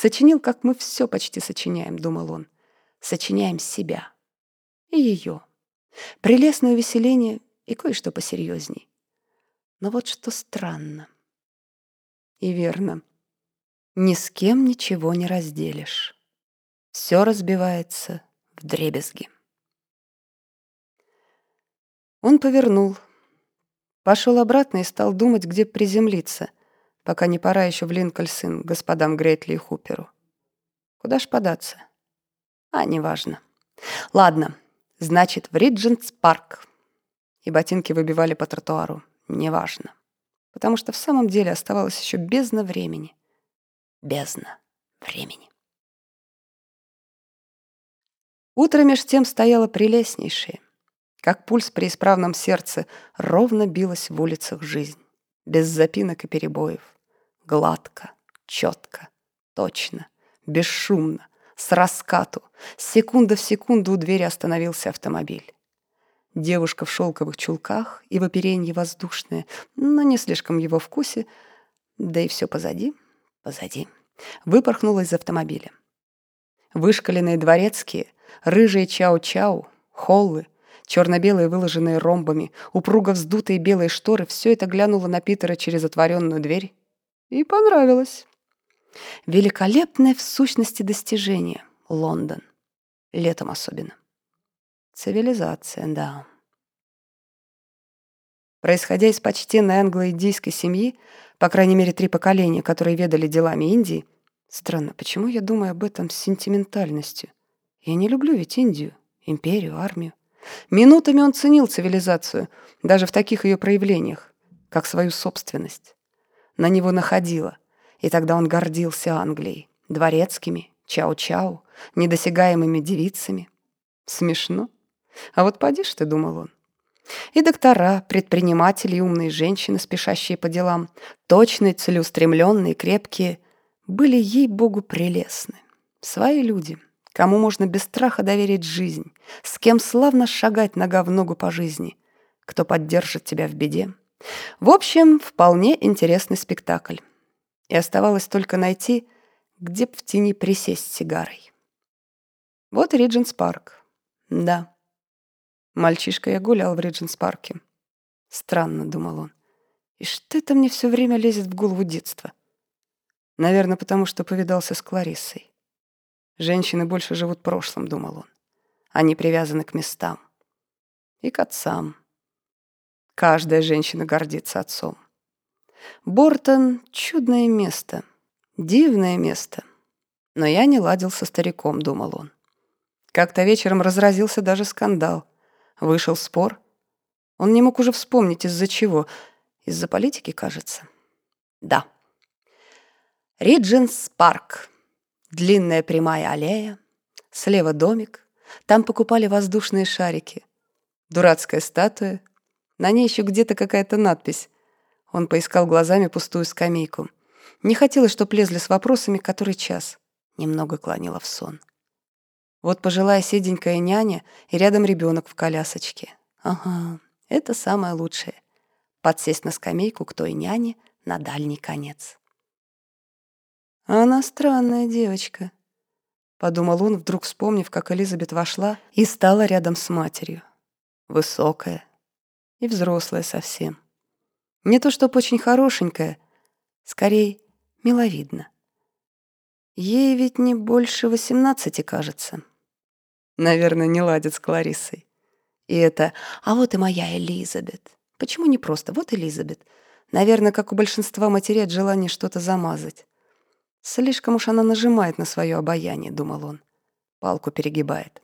Сочинил, как мы все почти сочиняем, думал он. Сочиняем себя. И ее. Прелестное увеселение и кое-что посерьезней. Но вот что странно. И верно. Ни с кем ничего не разделишь. Все разбивается в дребезги. Он повернул, пошел обратно и стал думать, где приземлиться, пока не пора еще в Линкольн господам Грейтли и Хуперу. Куда ж податься? А, неважно. Ладно, значит, в Риджентс парк. И ботинки выбивали по тротуару. Неважно. Потому что в самом деле оставалось еще бездна времени. Бездна времени. Утро меж тем стояло прелестнейшее. Как пульс при исправном сердце ровно билась в улицах жизнь. Без запинок и перебоев. Гладко, четко, точно, бесшумно, с раскату. Секунда в секунду у двери остановился автомобиль. Девушка в шелковых чулках и в оперенье воздушное, но не слишком его вкусе, да и все позади, позади, выпорхнула из автомобиля. Вышкаленные дворецкие, рыжие чау-чау, холлы, черно-белые, выложенные ромбами, упруго вздутые белые шторы — все это глянуло на Питера через отворенную дверь и понравилось. Великолепное в сущности достижение — Лондон. Летом особенно. Цивилизация, да. Происходя из почтенной англо-индийской семьи, по крайней мере, три поколения, которые ведали делами Индии, странно, почему я думаю об этом с сентиментальностью? Я не люблю ведь Индию, империю, армию. Минутами он ценил цивилизацию, даже в таких ее проявлениях, как свою собственность. На него находило, и тогда он гордился Англией, дворецкими, чау-чау, недосягаемыми девицами. Смешно. А вот поди ж ты, думал он. И доктора, предприниматели и умные женщины, спешащие по делам, точные, целеустремленные, крепкие, были ей-богу прелестны. Свои люди — кому можно без страха доверить жизнь, с кем славно шагать нога в ногу по жизни, кто поддержит тебя в беде. В общем, вполне интересный спектакль. И оставалось только найти, где б в тени присесть сигарой. Вот Ридженс парк. Да. Мальчишка я гулял в Ридженс парке. Странно, думал он. И что это мне все время лезет в голову детства? Наверное, потому что повидался с Клариссой. Женщины больше живут прошлым, думал он. Они привязаны к местам. И к отцам. Каждая женщина гордится отцом. Бортон — чудное место, дивное место. Но я не ладил со стариком, думал он. Как-то вечером разразился даже скандал. Вышел спор. Он не мог уже вспомнить, из-за чего. Из-за политики, кажется. Да. Ридженс парк. Длинная прямая аллея, слева домик, там покупали воздушные шарики. Дурацкая статуя, на ней еще где-то какая-то надпись. Он поискал глазами пустую скамейку. Не хотелось, чтоб лезли с вопросами, который час. Немного клонила в сон. Вот пожилая седенькая няня и рядом ребенок в колясочке. Ага, это самое лучшее. Подсесть на скамейку к той няне на дальний конец. Она странная девочка, подумал он, вдруг вспомнив, как Элизабет вошла и стала рядом с матерью. Высокая и взрослая совсем. Не то чтоб очень хорошенькая, скорее миловидно. Ей ведь не больше восемнадцати, кажется. Наверное, не ладит с Клариссой. И это «А вот и моя Элизабет». Почему не просто «Вот Элизабет»? Наверное, как у большинства матерей от желания что-то замазать. Слишком уж она нажимает на свое обаяние, думал он. Палку перегибает.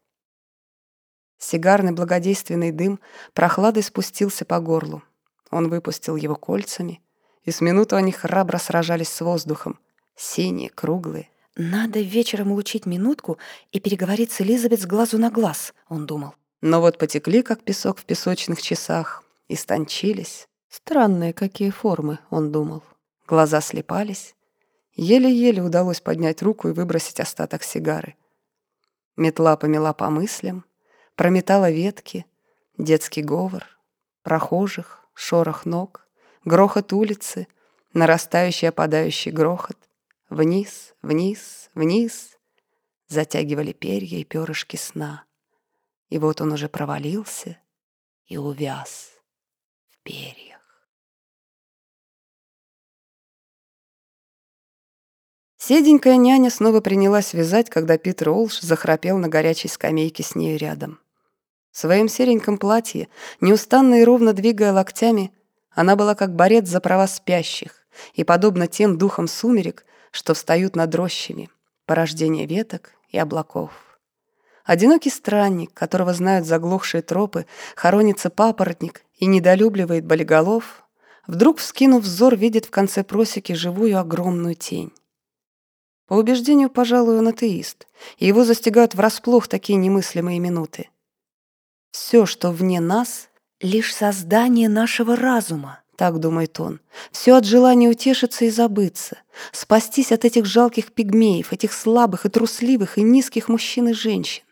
Сигарный благодейственный дым прохладой спустился по горлу. Он выпустил его кольцами, и с минуту они храбро сражались с воздухом. Синие, круглые. «Надо вечером улучить минутку и переговорить с Элизабет с глазу на глаз», — он думал. Но вот потекли, как песок в песочных часах, истончились. Странные какие формы, он думал. Глаза слепались, Еле-еле удалось поднять руку и выбросить остаток сигары. Метла помела по мыслям, прометала ветки, детский говор, прохожих, шорох ног, грохот улицы, нарастающий опадающий грохот, Вниз, вниз, вниз затягивали перья и перышки сна. И вот он уже провалился и увяз в перьях. Седенькая няня снова принялась вязать, когда Питер Олш захрапел на горячей скамейке с нею рядом. В своем сереньком платье, неустанно и ровно двигая локтями, она была как борец за права спящих и подобно тем духам сумерек, что встают над рощами, порождение веток и облаков. Одинокий странник, которого знают заглохшие тропы, хоронится папоротник и недолюбливает болиголов, вдруг, вскинув взор, видит в конце просеки живую огромную тень. По убеждению, пожалуй, он атеист, и его застигают врасплох такие немыслимые минуты. Все, что вне нас, лишь создание нашего разума, так думает он. Все от желания утешиться и забыться, спастись от этих жалких пигмеев, этих слабых и трусливых и низких мужчин и женщин.